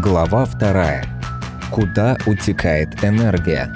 Глава вторая. Куда утекает энергия?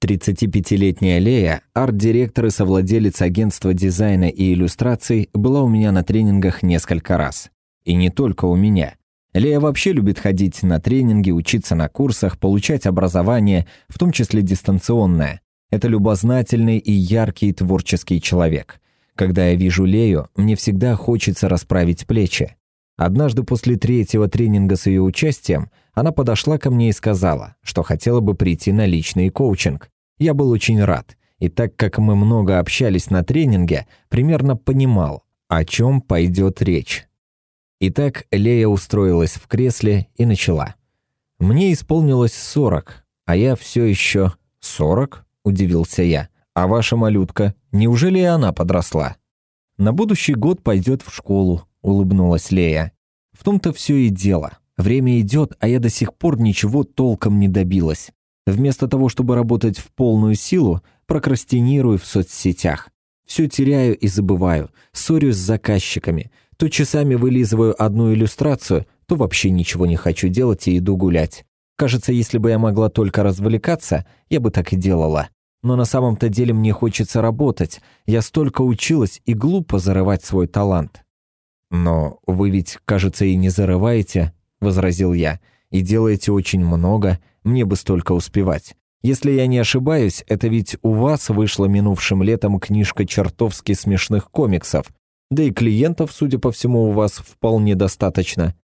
Тридцатипятилетняя Лея, арт-директор и совладелец агентства дизайна и иллюстраций, была у меня на тренингах несколько раз. И не только у меня. Лея вообще любит ходить на тренинги, учиться на курсах, получать образование, в том числе дистанционное. Это любознательный и яркий творческий человек. Когда я вижу Лею, мне всегда хочется расправить плечи. Однажды после третьего тренинга с ее участием она подошла ко мне и сказала, что хотела бы прийти на личный коучинг. Я был очень рад, и так как мы много общались на тренинге, примерно понимал, о чем пойдет речь. Итак, Лея устроилась в кресле и начала. «Мне исполнилось сорок, а я все еще...» «Сорок?» – удивился я. А ваша малютка, неужели и она подросла? На будущий год пойдет в школу, улыбнулась Лея. В том-то все и дело. Время идет, а я до сих пор ничего толком не добилась. Вместо того, чтобы работать в полную силу, прокрастинирую в соцсетях. Все теряю и забываю, ссорюсь с заказчиками. То часами вылизываю одну иллюстрацию, то вообще ничего не хочу делать и иду гулять. Кажется, если бы я могла только развлекаться, я бы так и делала. Но на самом-то деле мне хочется работать. Я столько училась и глупо зарывать свой талант. Но вы ведь, кажется, и не зарываете, возразил я, и делаете очень много, мне бы столько успевать. Если я не ошибаюсь, это ведь у вас вышла минувшим летом книжка чертовски смешных комиксов. Да и клиентов, судя по всему, у вас вполне достаточно.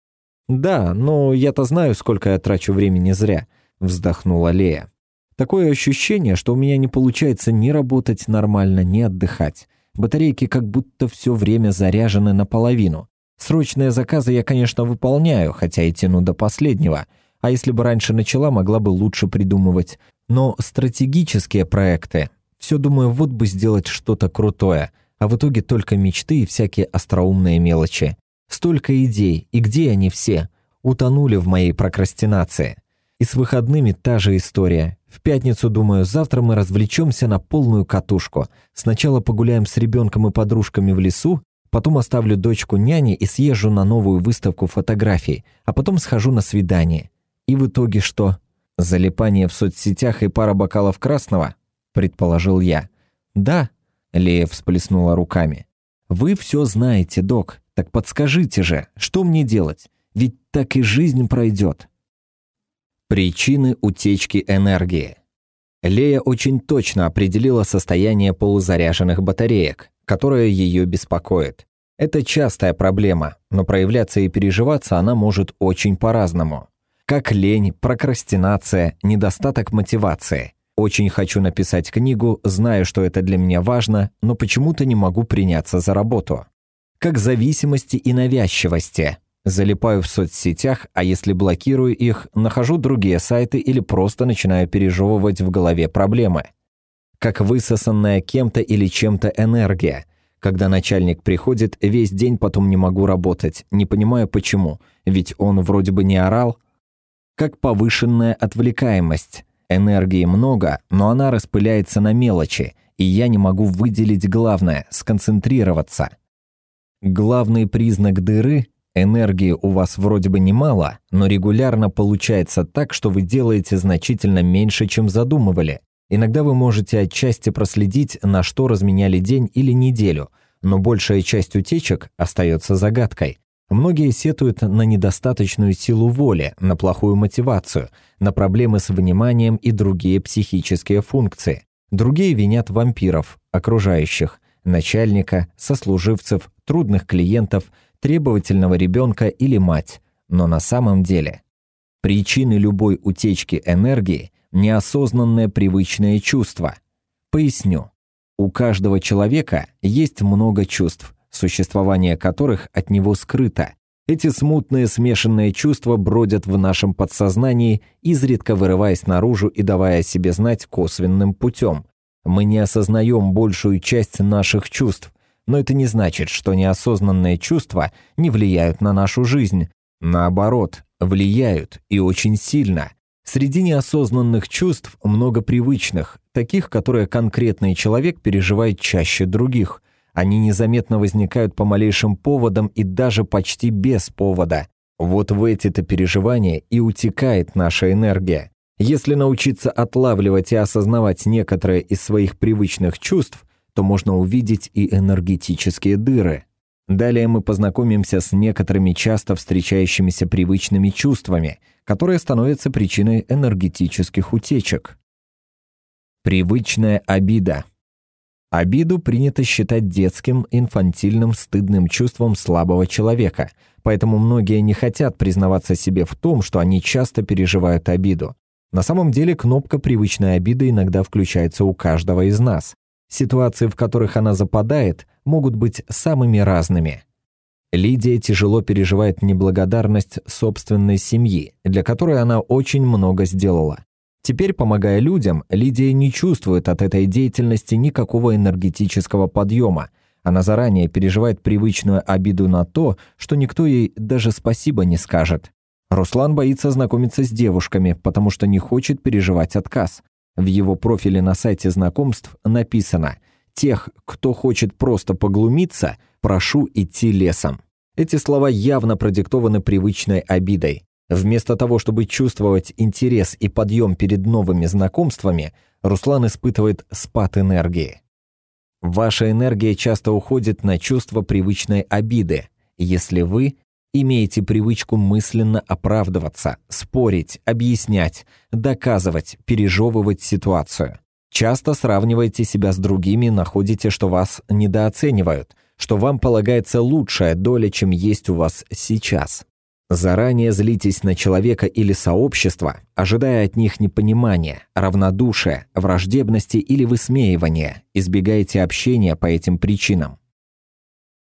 Да, но я-то знаю, сколько я трачу времени зря, вздохнула Лея. Такое ощущение, что у меня не получается ни работать нормально, ни отдыхать. Батарейки как будто все время заряжены наполовину. Срочные заказы я, конечно, выполняю, хотя и тяну до последнего. А если бы раньше начала, могла бы лучше придумывать. Но стратегические проекты... Все думаю, вот бы сделать что-то крутое. А в итоге только мечты и всякие остроумные мелочи. Столько идей, и где они все? Утонули в моей прокрастинации. И с выходными та же история. В пятницу, думаю, завтра мы развлечемся на полную катушку. Сначала погуляем с ребенком и подружками в лесу, потом оставлю дочку няне и съезжу на новую выставку фотографий, а потом схожу на свидание. И в итоге что? Залипание в соцсетях и пара бокалов красного? Предположил я. Да, Лея всплеснула руками. Вы все знаете, док. Так подскажите же, что мне делать? Ведь так и жизнь пройдет. Причины утечки энергии. Лея очень точно определила состояние полузаряженных батареек, которое ее беспокоит. Это частая проблема, но проявляться и переживаться она может очень по-разному. Как лень, прокрастинация, недостаток мотивации. Очень хочу написать книгу, знаю, что это для меня важно, но почему-то не могу приняться за работу. Как зависимости и навязчивости. Залипаю в соцсетях, а если блокирую их, нахожу другие сайты или просто начинаю пережевывать в голове проблемы. Как высосанная кем-то или чем-то энергия. Когда начальник приходит, весь день потом не могу работать, не понимаю почему, ведь он вроде бы не орал. Как повышенная отвлекаемость. Энергии много, но она распыляется на мелочи, и я не могу выделить главное – сконцентрироваться. Главный признак дыры Энергии у вас вроде бы немало, но регулярно получается так, что вы делаете значительно меньше, чем задумывали. Иногда вы можете отчасти проследить, на что разменяли день или неделю, но большая часть утечек остается загадкой. Многие сетуют на недостаточную силу воли, на плохую мотивацию, на проблемы с вниманием и другие психические функции. Другие винят вампиров, окружающих, начальника, сослуживцев, трудных клиентов – требовательного ребенка или мать, но на самом деле причины любой утечки энергии – неосознанное привычное чувство. Поясню. У каждого человека есть много чувств, существование которых от него скрыто. Эти смутные смешанные чувства бродят в нашем подсознании, изредка вырываясь наружу и давая себе знать косвенным путем. Мы не осознаем большую часть наших чувств, но это не значит, что неосознанные чувства не влияют на нашу жизнь. Наоборот, влияют и очень сильно. Среди неосознанных чувств много привычных, таких, которые конкретный человек переживает чаще других. Они незаметно возникают по малейшим поводам и даже почти без повода. Вот в эти-то переживания и утекает наша энергия. Если научиться отлавливать и осознавать некоторые из своих привычных чувств, то можно увидеть и энергетические дыры. Далее мы познакомимся с некоторыми часто встречающимися привычными чувствами, которые становятся причиной энергетических утечек. Привычная обида. Обиду принято считать детским, инфантильным, стыдным чувством слабого человека, поэтому многие не хотят признаваться себе в том, что они часто переживают обиду. На самом деле кнопка привычной обиды иногда включается у каждого из нас. Ситуации, в которых она западает, могут быть самыми разными. Лидия тяжело переживает неблагодарность собственной семьи, для которой она очень много сделала. Теперь, помогая людям, Лидия не чувствует от этой деятельности никакого энергетического подъема. Она заранее переживает привычную обиду на то, что никто ей даже спасибо не скажет. Руслан боится знакомиться с девушками, потому что не хочет переживать отказ. В его профиле на сайте знакомств написано «Тех, кто хочет просто поглумиться, прошу идти лесом». Эти слова явно продиктованы привычной обидой. Вместо того, чтобы чувствовать интерес и подъем перед новыми знакомствами, Руслан испытывает спад энергии. Ваша энергия часто уходит на чувство привычной обиды, если вы имеете привычку мысленно оправдываться, спорить, объяснять, доказывать, пережевывать ситуацию. Часто сравниваете себя с другими, находите, что вас недооценивают, что вам полагается лучшая доля, чем есть у вас сейчас. Заранее злитесь на человека или сообщество, ожидая от них непонимания, равнодушия, враждебности или высмеивания, избегайте общения по этим причинам.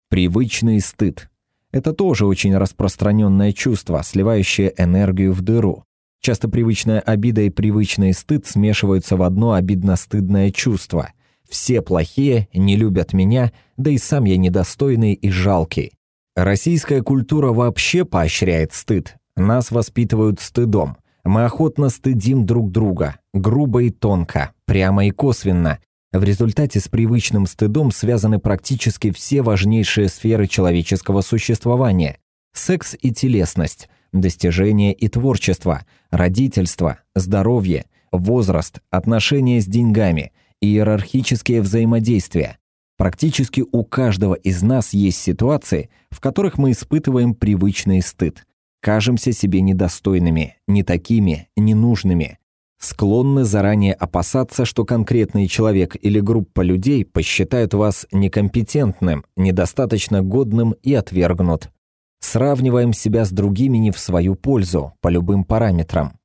Привычный стыд. Это тоже очень распространенное чувство, сливающее энергию в дыру. Часто привычная обида и привычный стыд смешиваются в одно обидно-стыдное чувство. Все плохие, не любят меня, да и сам я недостойный и жалкий. Российская культура вообще поощряет стыд. Нас воспитывают стыдом. Мы охотно стыдим друг друга, грубо и тонко, прямо и косвенно. В результате с привычным стыдом связаны практически все важнейшие сферы человеческого существования. Секс и телесность, достижение и творчество, родительство, здоровье, возраст, отношения с деньгами, иерархические взаимодействия. Практически у каждого из нас есть ситуации, в которых мы испытываем привычный стыд. Кажемся себе недостойными, не такими, ненужными. Склонны заранее опасаться, что конкретный человек или группа людей посчитают вас некомпетентным, недостаточно годным и отвергнут. Сравниваем себя с другими не в свою пользу, по любым параметрам.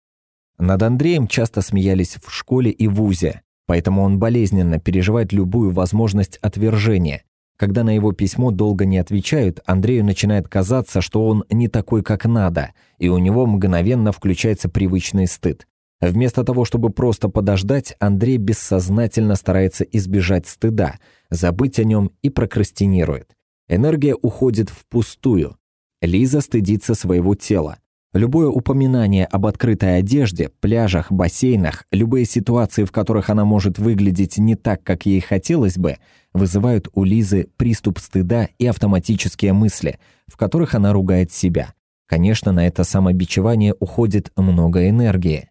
Над Андреем часто смеялись в школе и вузе. Поэтому он болезненно переживает любую возможность отвержения. Когда на его письмо долго не отвечают, Андрею начинает казаться, что он не такой, как надо, и у него мгновенно включается привычный стыд. Вместо того, чтобы просто подождать, Андрей бессознательно старается избежать стыда, забыть о нем и прокрастинирует. Энергия уходит впустую. Лиза стыдится своего тела. Любое упоминание об открытой одежде, пляжах, бассейнах, любые ситуации, в которых она может выглядеть не так, как ей хотелось бы, вызывают у Лизы приступ стыда и автоматические мысли, в которых она ругает себя. Конечно, на это самобичевание уходит много энергии.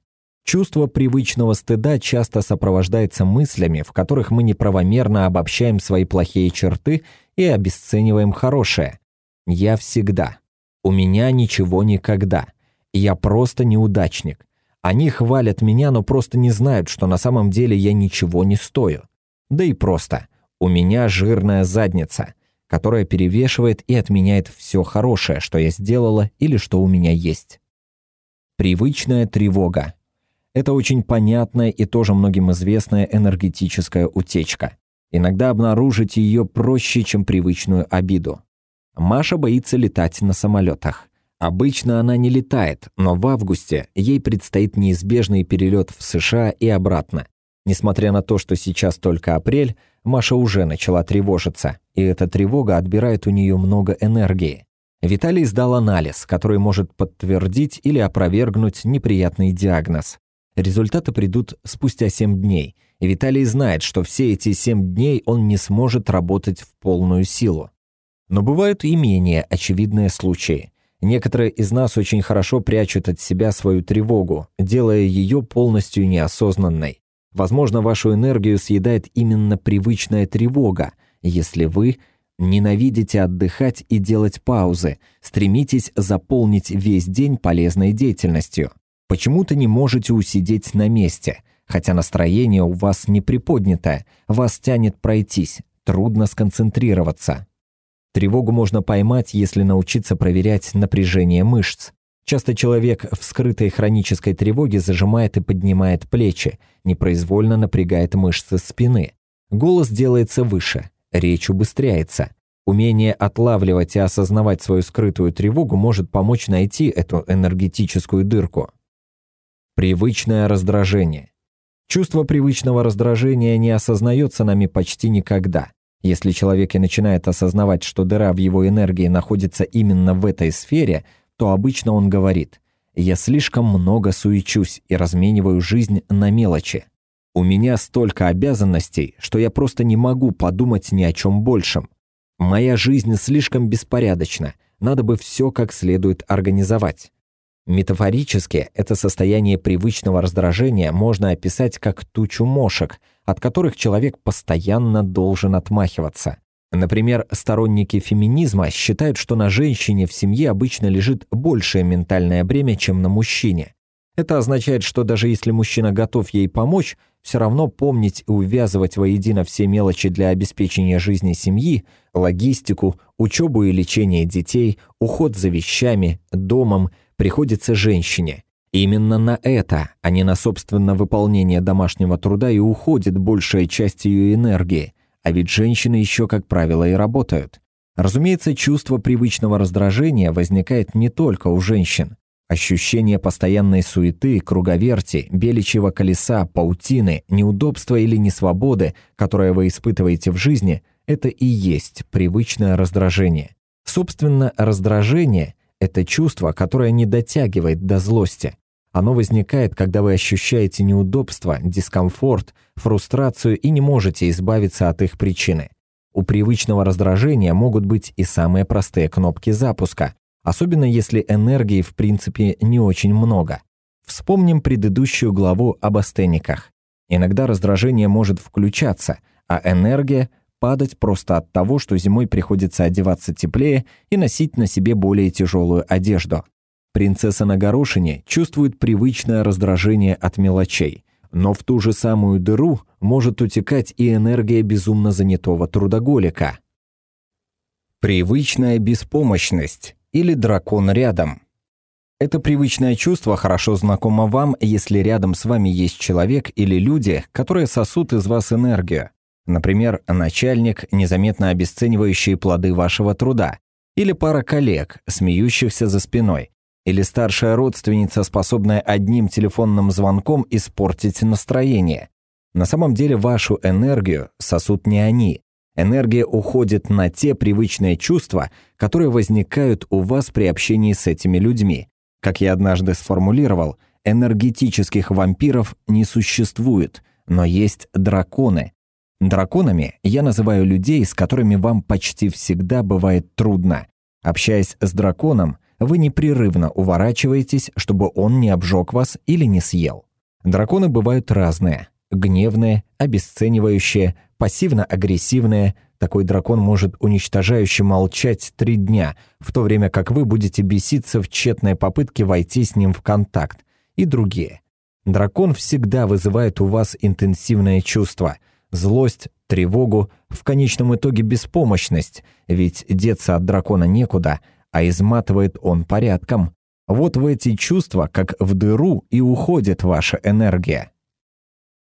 Чувство привычного стыда часто сопровождается мыслями, в которых мы неправомерно обобщаем свои плохие черты и обесцениваем хорошее. «Я всегда», у меня ничего никогда. Я просто неудачник. Они хвалят меня, но просто не знают, что на самом деле я ничего не стою. Да и просто. У меня жирная задница, которая перевешивает и отменяет все хорошее, что я сделала или что у меня есть. Привычная тревога. Это очень понятная и тоже многим известная энергетическая утечка. Иногда обнаружить ее проще, чем привычную обиду. Маша боится летать на самолетах. Обычно она не летает, но в августе ей предстоит неизбежный перелет в США и обратно. Несмотря на то, что сейчас только апрель, Маша уже начала тревожиться, и эта тревога отбирает у нее много энергии. Виталий сдал анализ, который может подтвердить или опровергнуть неприятный диагноз. Результаты придут спустя 7 дней, и Виталий знает, что все эти 7 дней он не сможет работать в полную силу. Но бывают и менее очевидные случаи. Некоторые из нас очень хорошо прячут от себя свою тревогу, делая ее полностью неосознанной. Возможно, вашу энергию съедает именно привычная тревога, если вы ненавидите отдыхать и делать паузы, стремитесь заполнить весь день полезной деятельностью. Почему-то не можете усидеть на месте, хотя настроение у вас не приподнятое, вас тянет пройтись, трудно сконцентрироваться. Тревогу можно поймать, если научиться проверять напряжение мышц. Часто человек в скрытой хронической тревоге зажимает и поднимает плечи, непроизвольно напрягает мышцы спины. Голос делается выше, речь убыстряется. Умение отлавливать и осознавать свою скрытую тревогу может помочь найти эту энергетическую дырку. Привычное раздражение. Чувство привычного раздражения не осознается нами почти никогда. Если человек и начинает осознавать, что дыра в его энергии находится именно в этой сфере, то обычно он говорит «Я слишком много суечусь и размениваю жизнь на мелочи. У меня столько обязанностей, что я просто не могу подумать ни о чем большем. Моя жизнь слишком беспорядочна, надо бы все как следует организовать». Метафорически это состояние привычного раздражения можно описать как тучу мошек, от которых человек постоянно должен отмахиваться. Например, сторонники феминизма считают, что на женщине в семье обычно лежит большее ментальное бремя, чем на мужчине. Это означает, что даже если мужчина готов ей помочь, все равно помнить и увязывать воедино все мелочи для обеспечения жизни семьи, логистику, учебу и лечение детей, уход за вещами, домом – приходится женщине. Именно на это, а не на собственно выполнение домашнего труда и уходит большая часть ее энергии, а ведь женщины еще, как правило, и работают. Разумеется, чувство привычного раздражения возникает не только у женщин. Ощущение постоянной суеты, круговерти, беличьего колеса, паутины, неудобства или несвободы, которое вы испытываете в жизни, это и есть привычное раздражение. Собственно, раздражение это чувство, которое не дотягивает до злости. Оно возникает, когда вы ощущаете неудобство, дискомфорт, фрустрацию и не можете избавиться от их причины. У привычного раздражения могут быть и самые простые кнопки запуска, особенно если энергии в принципе не очень много. Вспомним предыдущую главу об астениках. Иногда раздражение может включаться, а энергия падать просто от того, что зимой приходится одеваться теплее и носить на себе более тяжелую одежду. Принцесса на горошине чувствует привычное раздражение от мелочей, но в ту же самую дыру может утекать и энергия безумно занятого трудоголика. Привычная беспомощность или дракон рядом. Это привычное чувство хорошо знакомо вам, если рядом с вами есть человек или люди, которые сосут из вас энергию. Например, начальник, незаметно обесценивающий плоды вашего труда, или пара коллег, смеющихся за спиной, или старшая родственница, способная одним телефонным звонком испортить настроение. На самом деле вашу энергию сосут не они. Энергия уходит на те привычные чувства, которые возникают у вас при общении с этими людьми. Как я однажды сформулировал, энергетических вампиров не существует, но есть драконы, Драконами я называю людей, с которыми вам почти всегда бывает трудно. Общаясь с драконом, вы непрерывно уворачиваетесь, чтобы он не обжег вас или не съел. Драконы бывают разные. Гневные, обесценивающие, пассивно-агрессивные. Такой дракон может уничтожающе молчать три дня, в то время как вы будете беситься в тщетной попытке войти с ним в контакт. И другие. Дракон всегда вызывает у вас интенсивное чувство – злость, тревогу, в конечном итоге беспомощность, ведь деться от дракона некуда, а изматывает он порядком. Вот в эти чувства, как в дыру, и уходит ваша энергия.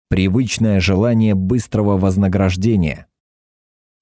Привычное желание быстрого вознаграждения.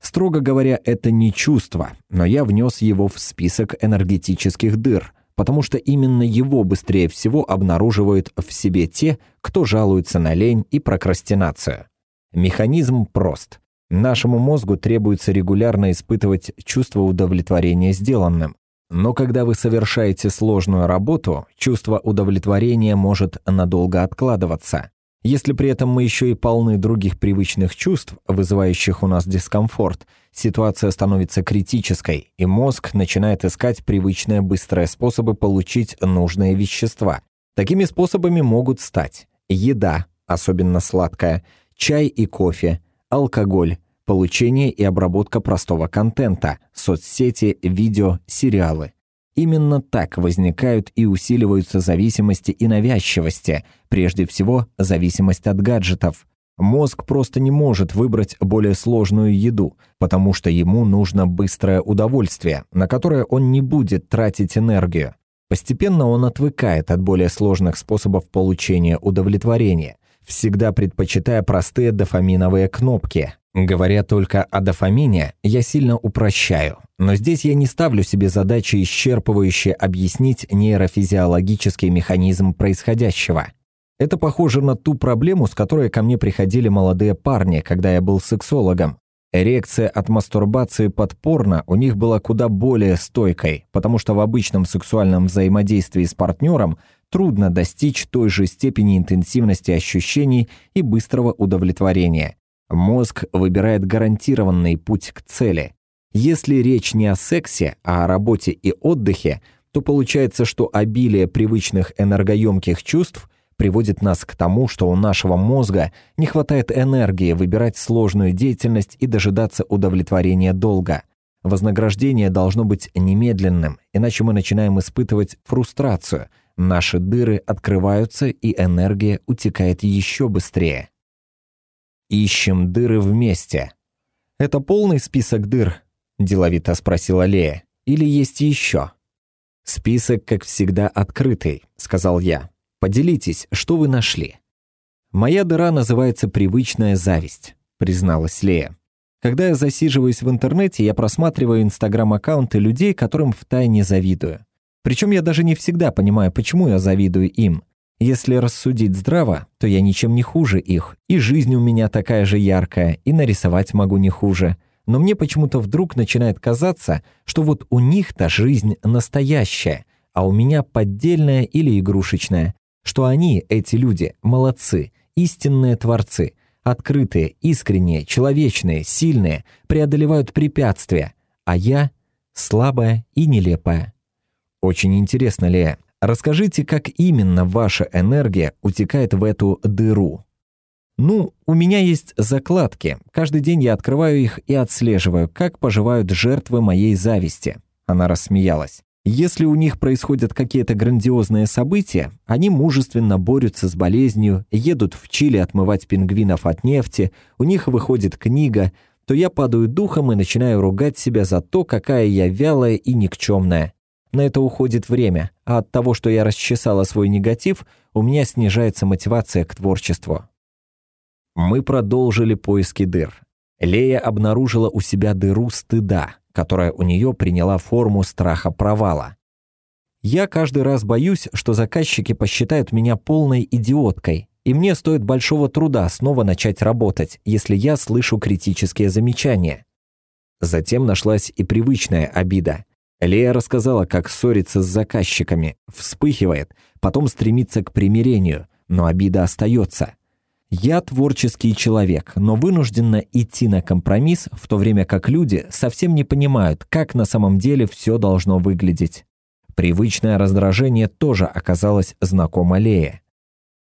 Строго говоря, это не чувство, но я внес его в список энергетических дыр, потому что именно его быстрее всего обнаруживают в себе те, кто жалуется на лень и прокрастинацию. Механизм прост. Нашему мозгу требуется регулярно испытывать чувство удовлетворения сделанным. Но когда вы совершаете сложную работу, чувство удовлетворения может надолго откладываться. Если при этом мы еще и полны других привычных чувств, вызывающих у нас дискомфорт, ситуация становится критической, и мозг начинает искать привычные быстрые способы получить нужные вещества. Такими способами могут стать еда, особенно сладкая, чай и кофе, алкоголь, получение и обработка простого контента, соцсети, видео, сериалы. Именно так возникают и усиливаются зависимости и навязчивости, прежде всего зависимость от гаджетов. Мозг просто не может выбрать более сложную еду, потому что ему нужно быстрое удовольствие, на которое он не будет тратить энергию. Постепенно он отвыкает от более сложных способов получения удовлетворения, всегда предпочитая простые дофаминовые кнопки, Говоря только о дофамине, я сильно упрощаю. Но здесь я не ставлю себе задачи исчерпывающе объяснить нейрофизиологический механизм происходящего. Это похоже на ту проблему, с которой ко мне приходили молодые парни, когда я был сексологом. Эрекция от мастурбации под порно у них была куда более стойкой, потому что в обычном сексуальном взаимодействии с партнером трудно достичь той же степени интенсивности ощущений и быстрого удовлетворения. Мозг выбирает гарантированный путь к цели. Если речь не о сексе, а о работе и отдыхе, то получается, что обилие привычных энергоемких чувств приводит нас к тому, что у нашего мозга не хватает энергии выбирать сложную деятельность и дожидаться удовлетворения долга. Вознаграждение должно быть немедленным, иначе мы начинаем испытывать фрустрацию, наши дыры открываются и энергия утекает еще быстрее. Ищем дыры вместе. Это полный список дыр? Деловито спросила Лея. Или есть еще? Список, как всегда, открытый, сказал я. Поделитесь, что вы нашли. Моя дыра называется привычная зависть, призналась Лея. Когда я засиживаюсь в интернете, я просматриваю инстаграм-аккаунты людей, которым втайне завидую. Причем я даже не всегда понимаю, почему я завидую им. Если рассудить здраво, то я ничем не хуже их, и жизнь у меня такая же яркая, и нарисовать могу не хуже. Но мне почему-то вдруг начинает казаться, что вот у них-то жизнь настоящая, а у меня поддельная или игрушечная, что они, эти люди, молодцы, истинные творцы, открытые, искренние, человечные, сильные, преодолевают препятствия, а я слабая и нелепая. Очень интересно, Лея, Расскажите, как именно ваша энергия утекает в эту дыру? Ну, у меня есть закладки. Каждый день я открываю их и отслеживаю, как поживают жертвы моей зависти. Она рассмеялась. Если у них происходят какие-то грандиозные события, они мужественно борются с болезнью, едут в Чили отмывать пингвинов от нефти, у них выходит книга, то я падаю духом и начинаю ругать себя за то, какая я вялая и никчемная. На это уходит время, а от того, что я расчесала свой негатив, у меня снижается мотивация к творчеству. Мы продолжили поиски дыр. Лея обнаружила у себя дыру стыда, которая у нее приняла форму страха провала. Я каждый раз боюсь, что заказчики посчитают меня полной идиоткой, и мне стоит большого труда снова начать работать, если я слышу критические замечания. Затем нашлась и привычная обида. Лея рассказала, как ссорится с заказчиками, вспыхивает, потом стремится к примирению, но обида остается. Я творческий человек, но вынуждена идти на компромисс, в то время как люди совсем не понимают, как на самом деле все должно выглядеть. Привычное раздражение тоже оказалось знакомо Лее.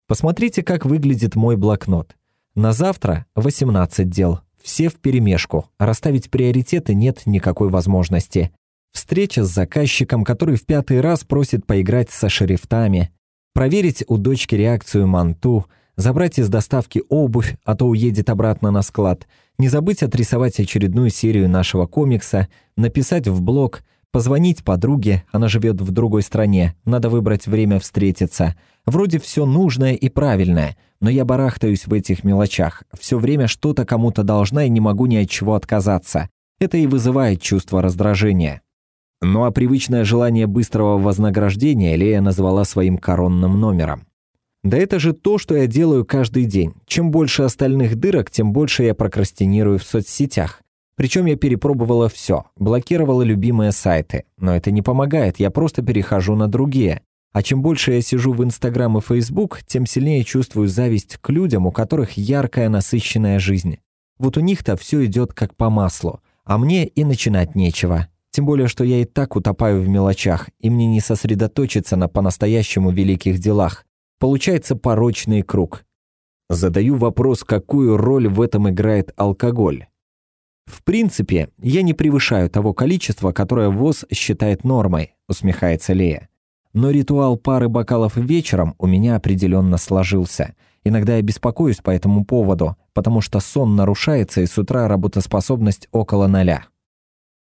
Посмотрите, как выглядит мой блокнот. На завтра 18 дел, все вперемешку, расставить приоритеты нет никакой возможности. Встреча с заказчиком, который в пятый раз просит поиграть со шрифтами, проверить у дочки реакцию манту, забрать из доставки обувь, а то уедет обратно на склад, не забыть отрисовать очередную серию нашего комикса, написать в блог, позвонить подруге, она живет в другой стране, надо выбрать время встретиться. Вроде все нужное и правильное, но я барахтаюсь в этих мелочах, все время что-то кому-то должна и не могу ни от чего отказаться. Это и вызывает чувство раздражения. Ну а привычное желание быстрого вознаграждения Лея назвала своим коронным номером. Да это же то, что я делаю каждый день. Чем больше остальных дырок, тем больше я прокрастинирую в соцсетях. Причем я перепробовала все, блокировала любимые сайты, но это не помогает, я просто перехожу на другие. А чем больше я сижу в Инстаграм и Фейсбук, тем сильнее чувствую зависть к людям, у которых яркая, насыщенная жизнь. Вот у них-то все идет как по маслу, а мне и начинать нечего. Тем более, что я и так утопаю в мелочах, и мне не сосредоточиться на по-настоящему великих делах. Получается порочный круг. Задаю вопрос, какую роль в этом играет алкоголь. «В принципе, я не превышаю того количества, которое ВОЗ считает нормой», — усмехается Лея. «Но ритуал пары бокалов вечером у меня определенно сложился. Иногда я беспокоюсь по этому поводу, потому что сон нарушается и с утра работоспособность около ноля».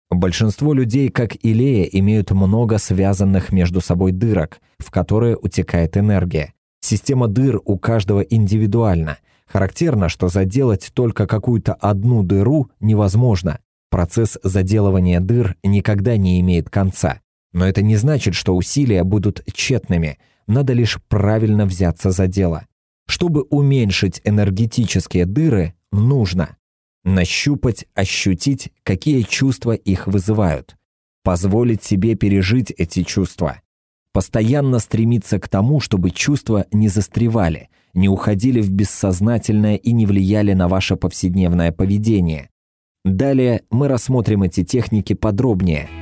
Большинство людей, как и Лея, имеют много связанных между собой дырок, в которые утекает энергия. Система дыр у каждого индивидуальна, Характерно, что заделать только какую-то одну дыру невозможно. Процесс заделывания дыр никогда не имеет конца. Но это не значит, что усилия будут тщетными. Надо лишь правильно взяться за дело. Чтобы уменьшить энергетические дыры, нужно нащупать, ощутить, какие чувства их вызывают, позволить себе пережить эти чувства, постоянно стремиться к тому, чтобы чувства не застревали, не уходили в бессознательное и не влияли на ваше повседневное поведение. Далее мы рассмотрим эти техники подробнее –